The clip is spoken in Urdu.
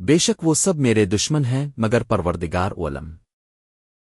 بے شک وہ سب میرے دشمن ہیں مگر پروردگار اولم